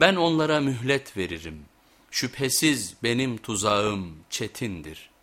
Ben onlara mühlet veririm. Şüphesiz benim tuzağım çetindir.''